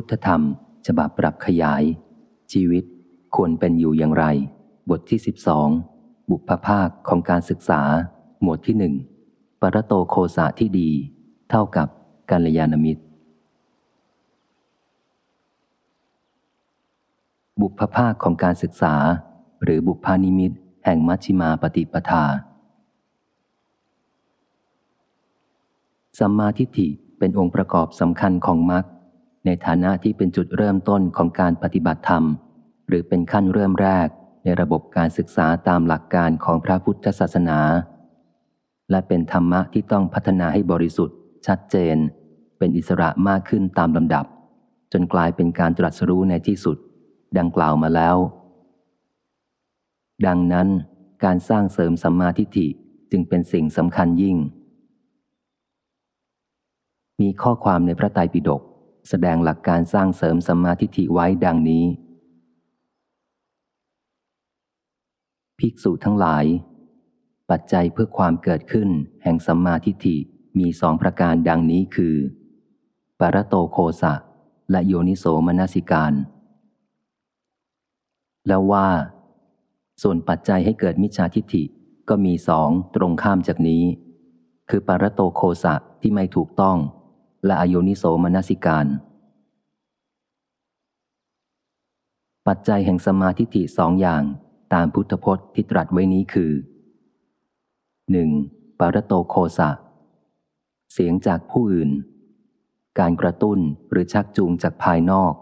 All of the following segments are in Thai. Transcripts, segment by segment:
พุทธธรรม ฉบับปรับขยาย ชีวิตควรเป็นอยู่อย่างไร บทที่สิบสองบุพภาคของการศึกษา หมวดที่หนึ่งปรโตโคสาที่ดี เท่ากับกัลยาณมิตร บุพภาคของการศึกษา หรือบุพานิมิตแห่งมัชฌิมาปฏิปทา สัมมาทิฏฐิเป็นองค์ประกอบสำคัญของมรรค ในฐานะที่เป็นจุดเริ่มต้นของการปฏิบัติธรรม หรือเป็นขั้นเริ่มแรกในระบบการศึกษาตามหลักการของพระพุทธศาสนา และเป็นธรรมะที่ต้องพัฒนาให้บริสุทธิ์ ชัดเจน เป็นอิสระมากขึ้นตามลำดับ จนกลายเป็นการตรัสรู้ในที่สุด ดังกล่าวมาแล้ว ดังนั้นการสร้างเสริมสัมมาทิฏฐิจึงเป็นสิ่งสำคัญยิ่ง มีข้อความในพระไตรปิฎก แสดงหลักการสร้างเสริมสัมมาทิฏฐิไว้ดังนี้ ภิกษุทั้งหลาย ปัจจัยเพื่อความเกิดขึ้นแห่งสัมมาทิฏฐิมีสองประการดังนี้คือ ปรโตโคสะ และโยนิโสมนสิการ แล้วว่า ส่วนปัจจัยให้เกิดมิจฉาทิฏฐิก็มีสองตรงข้ามจากนี้ คือปรโตโคสะที่ไม่ถูกต้อง และอโยนิโสมนสิการ ปัจจัยแห่งสมาธิฏฐิสองอย่างตามพุทธพจน์ที่ตรัสไว้นี้คือ 1. ปารโตโคสะ เสียงจากผู้อื่น การกระตุ้นหรือชักจูงจากภายนอก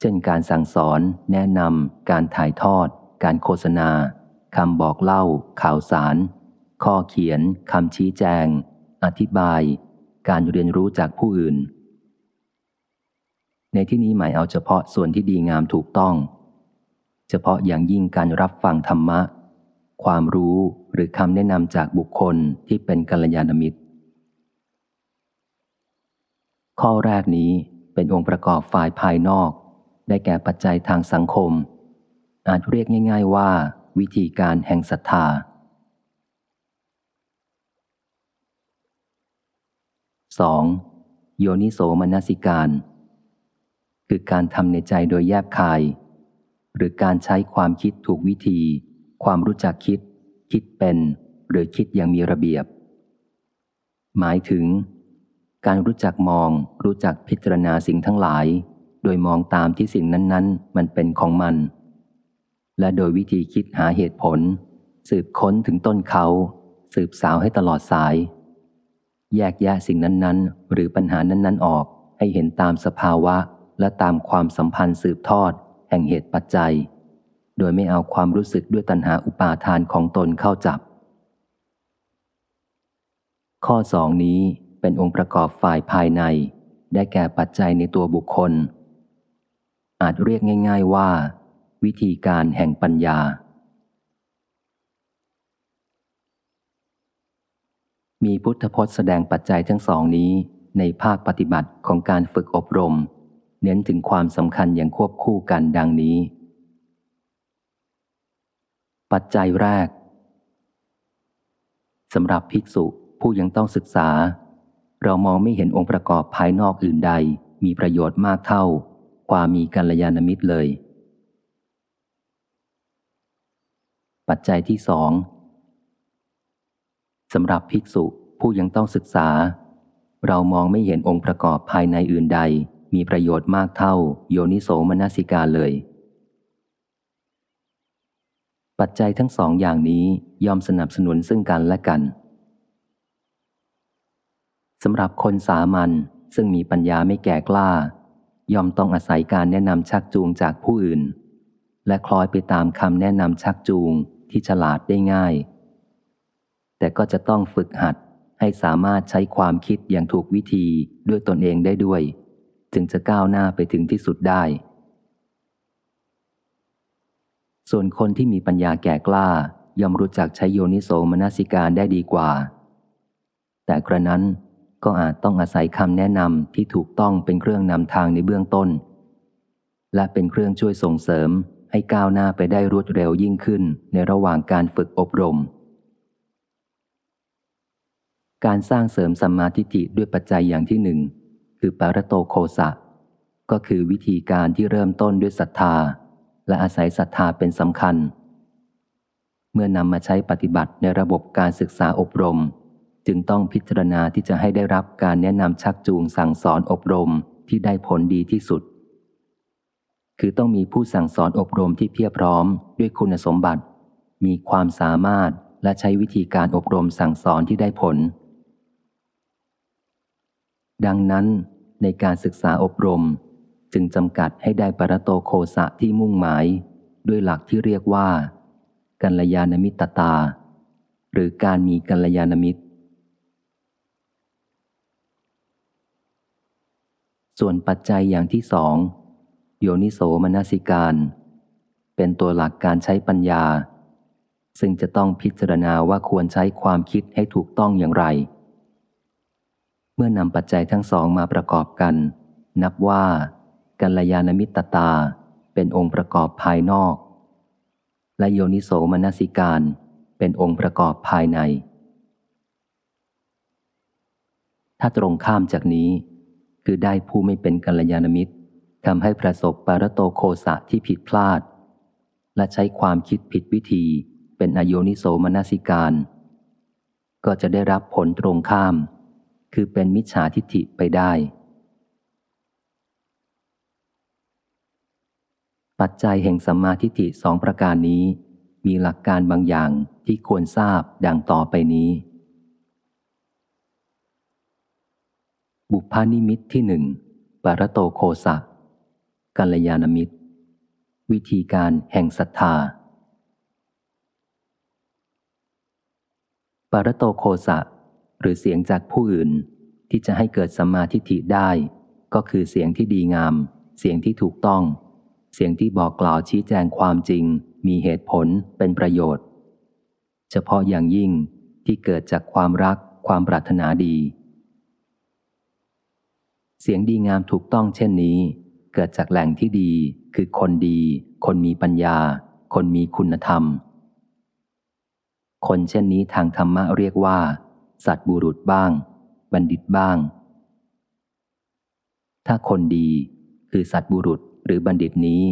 เช่นการสั่งสอน แนะนำ การถ่ายทอด การโฆษณาคำบอกเล่า ข่าวสาร ข้อเขียนคำชี้แจง อธิบาย การเรียนรู้จากผู้อื่น ในที่นี้หมายเอาเฉพาะส่วนที่ดีงามถูกต้อง เฉพาะอย่างยิ่งการรับฟังธรรมะ ความรู้หรือคำแนะนำจากบุคคลที่เป็นกัลยาณมิตร ข้อแรกนี้เป็นองค์ประกอบฝ่ายภายนอก ได้แก่ปัจจัยทางสังคม อาจเรียกง่าย ๆว่า วิธีการแห่งศรัทธา 2. โยนิโสมนสิการ คือการทำในใจโดยแยบคาย หรือการใช้ความคิดถูกวิธี ความรู้จักคิด คิดเป็น หรือคิดอย่างมีระเบียบ หมายถึง การรู้จักมอง รู้จักพิจารณาสิ่งทั้งหลาย โดยมองตามที่สิ่งนั้นๆ มันเป็นของมัน และโดยวิธีคิดหาเหตุผล สืบค้นถึงต้นเขา สืบสาวให้ตลอดสาย แยกแยะสิ่งนั้นๆ หรือปัญหานั้นๆออก ให้เห็นตามสภาวะ และตามความสัมพันธ์สืบทอด แห่งเหตุปัจจัย โดยไม่เอาความรู้สึกด้วยตัณหาอุปาทานของตนเข้าจับ ข้อสองนี้เป็นองค์ประกอบฝ่ายภายใน ได้แก่ปัจจัยในตัวบุคคล อาจเรียกง่าย ๆว่า วิธีการแห่งปัญญา มีพุทธพจน์แสดงปัจจัยทั้งสองนี้ในภาคปฏิบัติของการฝึกอบรม เน้นถึงความสำคัญอย่างควบคู่กันดังนี้ ปัจจัยแรกสำหรับภิกษุผู้ยังต้องศึกษา เรามองไม่เห็นองค์ประกอบภายนอกอื่นใด มีประโยชน์มากเท่า ความมีกัลยาณมิตรเลย ปัจจัยที่สอง สำหรับภิกษุผู้ยังต้องศึกษา เรามองไม่เห็นองค์ประกอบภายในอื่นใด มีประโยชน์มากเท่าโยนิโสมนสิกาเลย ปัจจัยทั้งสองอย่างนี้ยอมสนับสนุนซึ่งกันและกันสำหรับคนสามัญซึ่งมีปัญญาไม่แก่กล้า ยอมต้องอาศัยการแนะนำชักจูงจากผู้อื่น และคล้อยไปตามคำแนะนำชักจูงที่ฉลาดได้ง่าย แต่ก็จะต้องฝึกหัดให้สามารถใช้ความคิดอย่างถูกวิธีด้วยตนเองได้ด้วย จึงจะก้าวหน้าไปถึงที่สุดได้ ส่วนคนที่มีปัญญาแก่กล้าย่อมรู้จักใช้โยนิโสมนสิการได้ดีกว่า แต่กระนั้นก็อาจต้องอาศัยคำแนะนำที่ถูกต้องเป็นเครื่องนำทางในเบื้องต้น และเป็นเครื่องช่วยส่งเสริมให้ก้าวหน้าไปได้รวดเร็วยิ่งขึ้นในระหว่างการฝึกอบรม การสร้างเสริมสัมมาทิฏฐิด้วยปัจจัยอย่างที่หนึ่งคือปารโตโคสะ ก็คือวิธีการที่เริ่มต้นด้วยศรัทธา และอาศัยศรัทธาเป็นสำคัญ เมื่อนำมาใช้ปฏิบัติในระบบการศึกษาอบรม จึงต้องพิจารณาที่จะให้ได้รับการแนะนำชักจูงสั่งสอนอบรมที่ได้ผลดีที่สุด คือต้องมีผู้สั่งสอนอบรมที่เพียบพร้อมด้วยคุณสมบัติ มีความสามารถและใช้วิธีการอบรมสั่งสอนที่ได้ผล ดังนั้นในการศึกษาอบรมจึงจำกัดให้ได้ปรโตโคสะที่มุ่งหมาย ด้วยหลักที่เรียกว่า กัลยาณมิตรตา หรือการมีกัลยาณมิตร ส่วนปัจจัยอย่างที่สองโยนิโสมนสิการ เป็นตัวหลักการใช้ปัญญา ซึ่งจะต้องพิจารณาว่าควรใช้ความคิดให้ถูกต้องอย่างไร เมื่อนำปัจจัยทั้งสองมาประกอบกัน นับว่า กัลยาณมิตรตาเป็นองค์ประกอบภายนอก และโยนิโสมนสิการเป็นองค์ประกอบภายใน ถ้าตรงข้ามจากนี้ คือได้ผู้ไม่เป็นกัลยาณมิตรทำให้ประสบปารโตโคสะที่ผิดพลาด และใช้ความคิดผิดวิธีเป็นอโยนิโสมนสิการ ก็จะได้รับผลตรงข้าม คือเป็นมิจฉาทิฏฐิไปได้ ปัจจัยแห่งสัมมาทิฏฐิสองประการนี้ มีหลักการบางอย่างที่ควรทราบดังต่อไปนี้ บุพานิมิตที่หนึ่งปารโตโคสะกัลยาณมิตร วิธีการแห่งศรัทธาปารโตโคสะ หรือเสียงจากผู้อื่น ที่จะให้เกิดสัมมาทิฏฐิได้ ก็คือเสียงที่ดีงาม เสียงที่ถูกต้อง เสียงที่บอกกล่าวชี้แจงความจริง มีเหตุผลเป็นประโยชน์ เฉพาะอย่างยิ่งที่เกิดจากความรักความปรารถนาดี เสียงดีงามถูกต้องเช่นนี้ เกิดจากแหล่งที่ดีคือคนดี คนมีปัญญา คนมีคุณธรรม คนเช่นนี้ทางธรรมะเรียกว่า สัตบุรุษบ้าง บัณฑิตบ้าง ถ้าคนดีคือสัตบุรุษหรือบัณฑิตนี้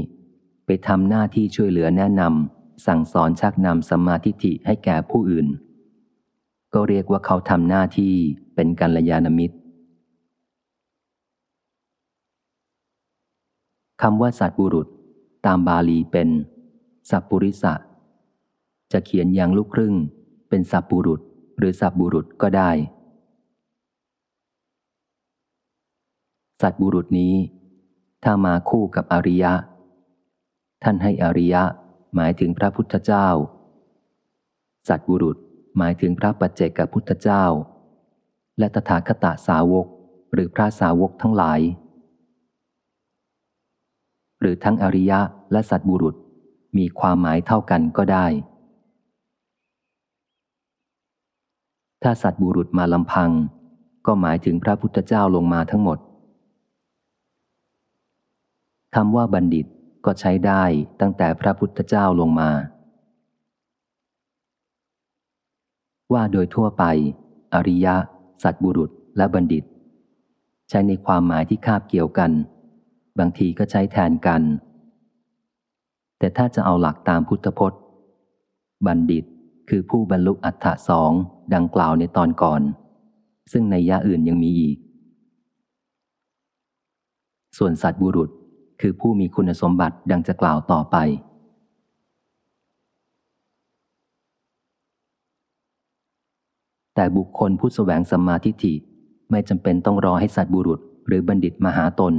ไปทำหน้าที่ช่วยเหลือแนะนำสั่งสอนชักนำสมาธิฐิให้แก่ผู้อื่น ก็เรียกว่าเขาทำหน้าที่เป็นกัลยาณมิตรคำว่าสัตบุรุษ ตามบาลีเป็น สัพปุริสะ จะเขียนอย่างลูกครึ่ง เป็นสัพบุรุษ หรือสัพบุรุษก็ได้ สัตบุรุษนี้ ถ้ามาคู่กับอริยะ ท่านให้อริยะหมายถึงพระพุทธเจ้า สัตบุรุษหมายถึงพระปัจเจกพุทธเจ้า และตถาคตสาวกหรือพระสาวกทั้งหลาย หรือทั้งอริยะและสัตบุรุษมีความหมายเท่ากันก็ได้ ถ้าสัตบุรุษมาลำพัง ก็หมายถึงพระพุทธเจ้าลงมาทั้งหมดคำว่าบัณฑิตก็ใช้ได้ตั้งแต่พระพุทธเจ้าลงมา ว่าโดยทั่วไป อริยะ สัตบุรุษ และบัณฑิต ใช้ในความหมายที่คาบเกี่ยวกัน บางทีก็ใช้แทนกัน แต่ถ้าจะเอาหลักตามพุทธพจน์ บัณฑิตคือผู้บรรลุอัฏฐสอง ดังกล่าวในตอนก่อน ซึ่งในยะอื่นยังมีอีก ส่วนสัตบุรุษคือผู้มีคุณสมบัติดังจะกล่าวต่อไป แต่บุคคลผู้สแสวงสัมมาทิฏฐิไม่จำเป็นต้องรอให้สัตว์บุรุษหรือบัณฑิตมาหาตน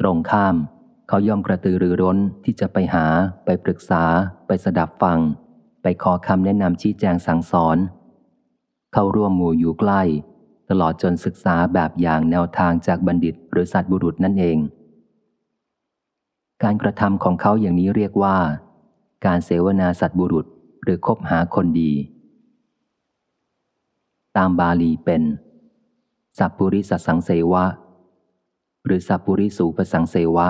ตรงข้ามเขาย่อมกระตือรือร้นที่จะไปหา ไปปรึกษา ไปสดับฟัง ไปขอคำแนะนำชี้แจงสั่งสอน เข้าร่วมหมู่อยู่ใกล้ ตลอดจนศึกษาแบบอย่างแนวทางจากบัณฑิตหรือสัตบุรุษนั่นเอง การกระทำของเขาอย่างนี้เรียกว่า การเสวนาสัตบุรุษหรือคบหาคนดี ตามบาลีเป็นสัพปุริสสังเสวะ หรือสัพปุริสูปสังเสวะ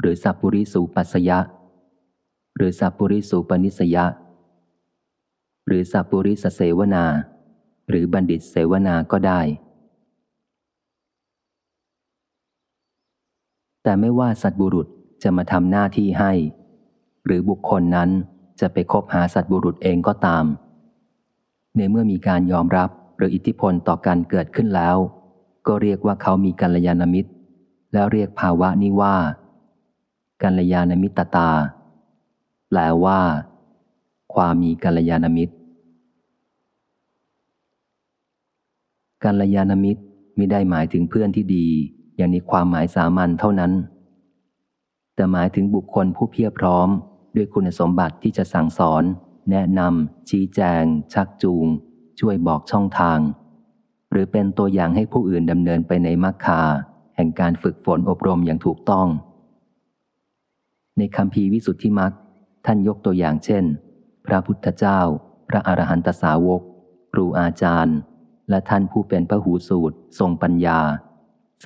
หรือสัพปุริสูปัสยะ หรือสัพปุริสูปนิสยะ หรือสัพปุริสเสวนา หรือบัณฑิตเสวนาก็ได้ แต่ไม่ว่าสัตบุรุษจะมาทำหน้าที่ให้ หรือบุคคลนั้นจะไปคบหาสัตบุรุษเองก็ตาม ในเมื่อมีการยอมรับหรืออิทธิพลต่อกันเกิดขึ้นแล้ว ก็เรียกว่าเขามีกัลยาณมิตร แล้วเรียกภาวะนี้ว่ากัลยาณมิตรตา แปลว่า ความมีกัลยาณมิตรกัลยาณมิตรไม่ได้หมายถึงเพื่อนที่ดี อย่างในความหมายสามัญเท่านั้น แต่หมายถึงบุคคลผู้เพียรพร้อม ด้วยคุณสมบัติที่จะสั่งสอน แนะนำชี้แจง ชักจูง ช่วยบอกช่องทาง หรือเป็นตัวอย่างให้ผู้อื่นดำเนินไปในมรรคา แห่งการฝึกฝนอบรมอย่างถูกต้อง ในคำพีวิสุทธิมรรคท่านยกตัวอย่างเช่น พระพุทธเจ้า พระอรหันตสาวก ครูอาจารย์ และท่านผู้เป็นพระหูสูตร ทรงปัญญา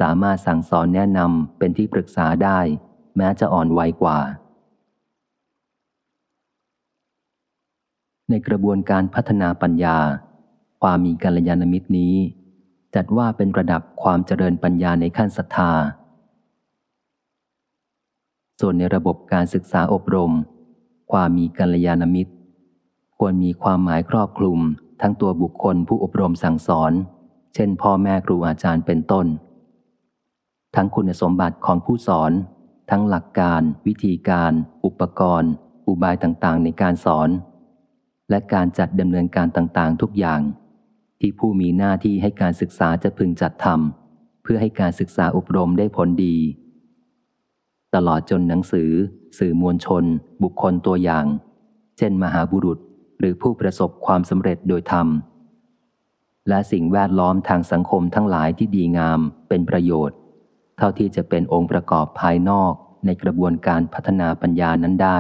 สามารถสั่งสอนแนะนำเป็นที่ปรึกษาได้ แม้จะอ่อนวัยกว่า ในกระบวนการพัฒนาปัญญา ความมีกัลยาณมิตรนี้ จัดว่าเป็นระดับความเจริญปัญญาในขั้นศรัทธาส่วนในระบบการศึกษาอบรม ความมีกัลยาณมิตร ควรมีความหมายครอบคลุม ทั้งตัวบุคคลผู้อบรมสั่งสอน เช่นพ่อแม่ครูอาจารย์เป็นต้น ทั้งคุณสมบัติของผู้สอน ทั้งหลักการ วิธีการ อุปกรณ์ อุบายต่างๆ ในการสอน และการจัดดำเนินการต่างๆ ทุกอย่าง ที่ผู้มีหน้าที่ให้การศึกษาจะพึงจัดทำเพื่อให้การศึกษาอบรมได้ผลดี ตลอดจนหนังสือ สื่อมวลชน บุคคลตัวอย่าง เช่น มหาบุรุษ หรือผู้ประสบความสำเร็จโดยธรรม และสิ่งแวดล้อมทางสังคมทั้งหลายที่ดีงามเป็นประโยชน์ เท่าที่จะเป็นองค์ประกอบภายนอกในกระบวนการพัฒนาปัญญานั้นได้